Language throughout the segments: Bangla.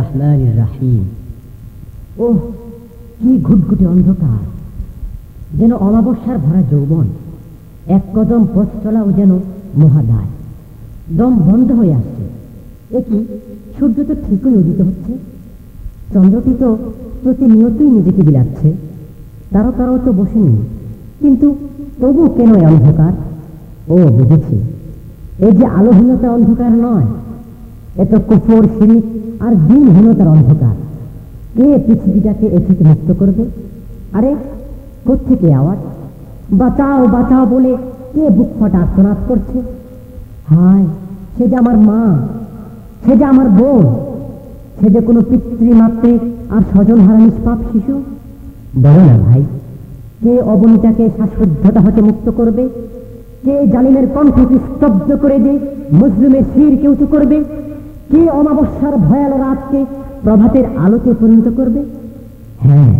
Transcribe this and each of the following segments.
রহমান রাহিম। ওহ, কি ঘুটঘুটে অন্ধকার। যেন অমাবস্যার ভরা যৌবন। এক কদম পথ চলাও যেন মহাদায়। দম বন্ধ হয়ে আসছে। এ কি, সূর্য তো ঠিকই উদিত হচ্ছে। চন্দ্রটি তো প্রতিনিয়তই নিজেকে বিলাচ্ছে। তারকারাও তো বসেনি। কিন্তু তবু কেন অন্ধকার? ও, বুঝেছি। এই যে আলোহীনতা অন্ধকার নয়। এ তো কুফর, শিরিক আর দিনহীনতার অন্ধকার। কে পৃথিবীটাকে এ থেকে মুক্ত করবে? আরে কোথেকে আওয়াজ? বাঁচাও বাঁচাও বলে কে বুক ফাটা আর্তনাদ করছে? হায়, সে যে আমার মা, সে যে আমার বোন, সে যে কোনো পিতৃমাত্রে আর স্বজন হারা নিষ্পাপ শিশু? বলো না ভাই, কে অবনীতাকে শ্বাসরুদ্ধতা হতে মুক্ত করবে? কে জালিমের কণ্ঠকে স্তব্ধ করে দিয়ে মুসলিমের শিরকে উঁচু করবে? কে অমাবস্যার ভয়াল রাতকে প্রভাতের আলোতে পরিণত করবে? হ্যাঁ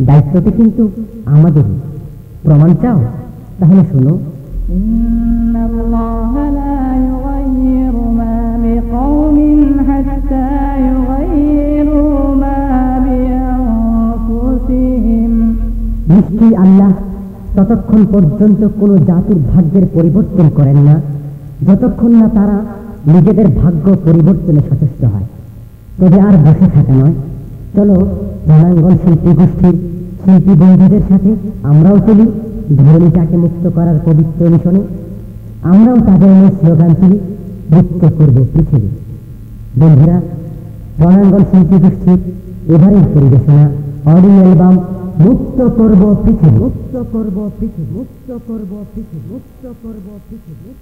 দায়িত্বটি কিন্তু আমাদের। প্রমাণ চাও? তাহলে শোনো। নিশ্চয়ই আল্লাহ ততক্ষণ পর্যন্ত কোনো জাতির ভাগ্যের পরিবর্তন করেন না। যতক্ষণ না তারা নিজেদের ভাগ্য পরিবর্তনে সচেষ্ট হয়। তবে আর বসে থাকা নয়। চলো রণাঙ্গন শিল্পী গোষ্ঠীর শিল্পী বন্ধুদের সাথে আমরাও চলি ধরণীটাকে মুক্ত করার পবিত্র মিশনে। আমরাও তাদের নিয়ে স্লোগান তুলি, মুক্ত করব পৃথিবী। বন্ধুরা রণাঙ্গন শিল্পী গোষ্ঠীর এবারের পরিবেশনা অডিও অ্যালবাম মুক্ত করব পৃথিবী, মুক্ত করব পৃথিবী, মুক্ত করব পৃথিবী, মুক্ত করব পৃথিবী।